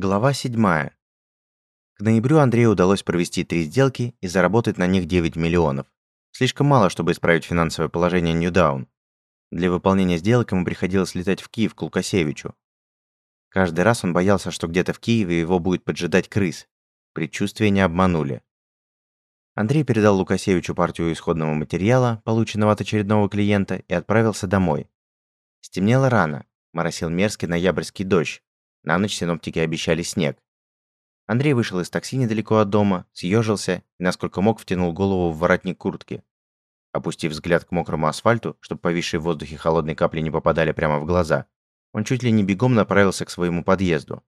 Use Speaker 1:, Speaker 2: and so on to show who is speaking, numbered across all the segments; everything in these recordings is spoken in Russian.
Speaker 1: Глава 7. К ноябрю Андрею удалось провести три сделки и заработать на них 9 миллионов. Слишком мало, чтобы исправить финансовое положение Ньюдаун. Для выполнения сделок ему приходилось летать в Киев к Лукасевичу. Каждый раз он боялся, что где-то в Киеве его будет поджидать крыс. Предчувствия не обманули. Андрей передал Лукасевичу партию исходного материала, полученного от очередного клиента, и отправился домой. Стемнело рано, моросил мерзкий ноябрьский дождь. На ночь синоптики обещали снег. Андрей вышел из такси недалеко от дома, съежился и, насколько мог, втянул голову в воротник куртки. Опустив взгляд к мокрому асфальту, чтобы повисшие в воздухе холодные капли не попадали прямо в глаза, он чуть ли не бегом направился к своему подъезду.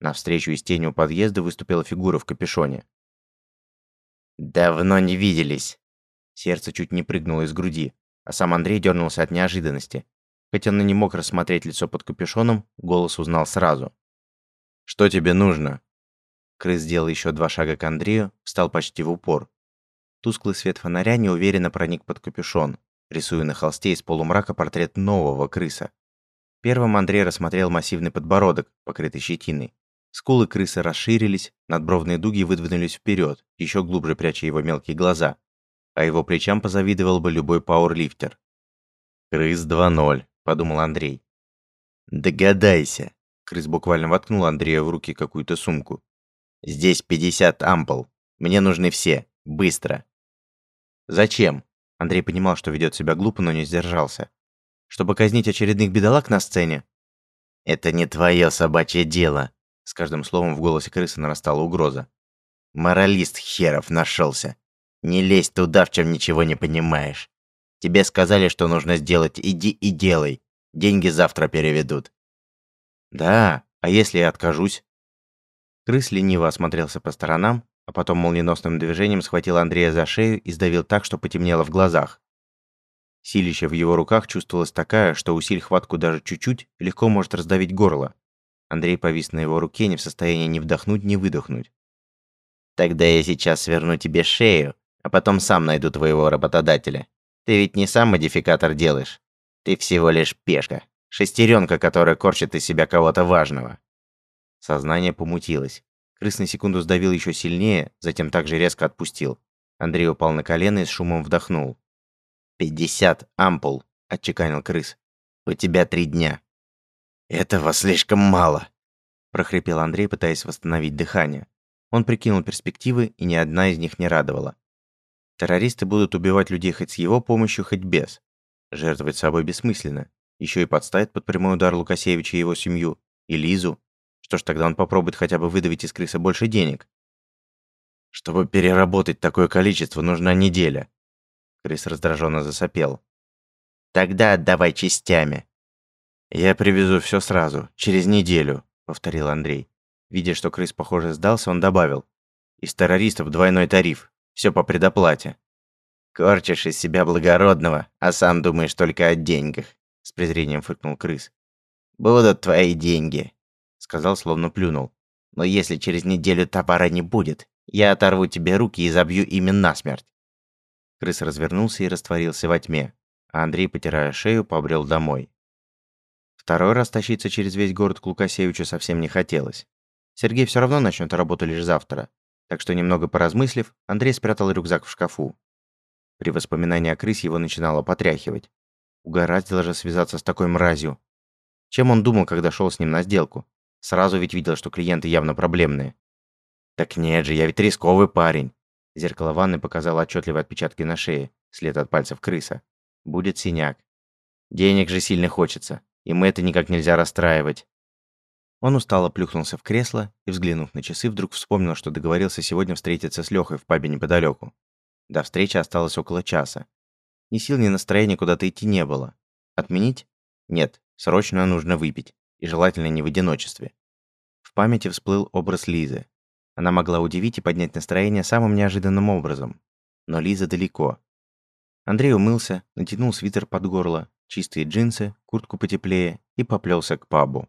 Speaker 1: Навстречу из тени у подъезда выступила фигура в капюшоне. «Давно не виделись!» Сердце чуть не прыгнуло из груди, а сам Андрей дернулся от неожиданности. Хотя он и не мог рассмотреть лицо под капюшоном, голос узнал сразу. «Что тебе нужно?» Крыс сделал еще два шага к Андрею, встал почти в упор. Тусклый свет фонаря неуверенно проник под капюшон, рисуя на холсте из полумрака портрет нового крыса. Первым Андрей рассмотрел массивный подбородок, покрытый щетиной. Скулы крысы расширились, надбровные дуги выдвинулись вперед, еще глубже пряча его мелкие глаза. А его плечам позавидовал бы любой пауэрлифтер. «Крыс 2.0», — подумал Андрей. «Догадайся», — крыс буквально воткнул Андрея в руки какую-то сумку. «Здесь 50 ампул. Мне нужны все. Быстро». «Зачем?» Андрей понимал, что ведет себя глупо, но не сдержался. «Чтобы казнить очередных бедолаг на сцене?» «Это не твое собачье дело», — с каждым словом в голосе крысы нарастала угроза. «Моралист херов нашелся. Не лезь туда, в чем ничего не понимаешь. Тебе сказали, что нужно сделать, иди и делай. Деньги завтра переведут». «Да, а если я откажусь?» Крыс лениво осмотрелся по сторонам, а потом молниеносным движением схватил Андрея за шею и сдавил так, что потемнело в глазах. Силища в его руках чувствовалась такая, что усиль хватку даже чуть-чуть, легко может раздавить горло. Андрей повис на его руке, не в состоянии ни вдохнуть, ни выдохнуть. «Тогда я сейчас сверну тебе шею, а потом сам найду твоего работодателя. Ты ведь не сам модификатор делаешь. Ты всего лишь пешка. Шестеренка, которая корчит из себя кого-то важного. Сознание помутилось. Крыс на секунду сдавил еще сильнее, затем также резко отпустил. Андрей упал на колено и с шумом вдохнул. «Пятьдесят ампул», — отчеканил крыс. «У тебя три дня». «Этого слишком мало», — прохрипел Андрей, пытаясь восстановить дыхание. Он прикинул перспективы, и ни одна из них не радовала. Террористы будут убивать людей хоть с его помощью, хоть без. Жертвовать собой бессмысленно. Еще и подставить под прямой удар Лукасевича и его семью. И Лизу. Что ж, тогда он попробует хотя бы выдавить из крыса больше денег. Чтобы переработать такое количество, нужна неделя. Крыс раздраженно засопел. Тогда отдавай частями. Я привезу все сразу, через неделю, повторил Андрей. Видя, что крыс, похоже, сдался, он добавил. Из террористов двойной тариф. Все по предоплате. Корчишь из себя благородного, а сам думаешь только о деньгах, с презрением фыркнул крыс. Будут твои деньги, сказал, словно плюнул. Но если через неделю товара не будет, я оторву тебе руки и забью ими насмерть. Крыс развернулся и растворился во тьме, а Андрей, потирая шею, побрел домой. Второй раз тащиться через весь город к Лукасевичу совсем не хотелось. Сергей все равно начнет работу лишь завтра, так что, немного поразмыслив, Андрей спрятал рюкзак в шкафу. При воспоминании о крысе его начинало потряхивать. Угораздило же связаться с такой мразью. Чем он думал, когда шел с ним на сделку? Сразу ведь видел, что клиенты явно проблемные. Так нет же, я ведь рисковый парень. Зеркало ванны показало отчетливые отпечатки на шее, след от пальцев крыса. Будет синяк. Денег же сильно хочется, и мы это никак нельзя расстраивать. Он устало плюхнулся в кресло и, взглянув на часы, вдруг вспомнил, что договорился сегодня встретиться с Лёхой в пабе неподалеку. До встречи осталось около часа. Ни сил, ни настроения куда-то идти не было. Отменить? Нет, срочно нужно выпить, и желательно не в одиночестве. В памяти всплыл образ Лизы. Она могла удивить и поднять настроение самым неожиданным образом. Но Лиза далеко. Андрей умылся, натянул свитер под горло, чистые джинсы, куртку потеплее и поплелся к пабу.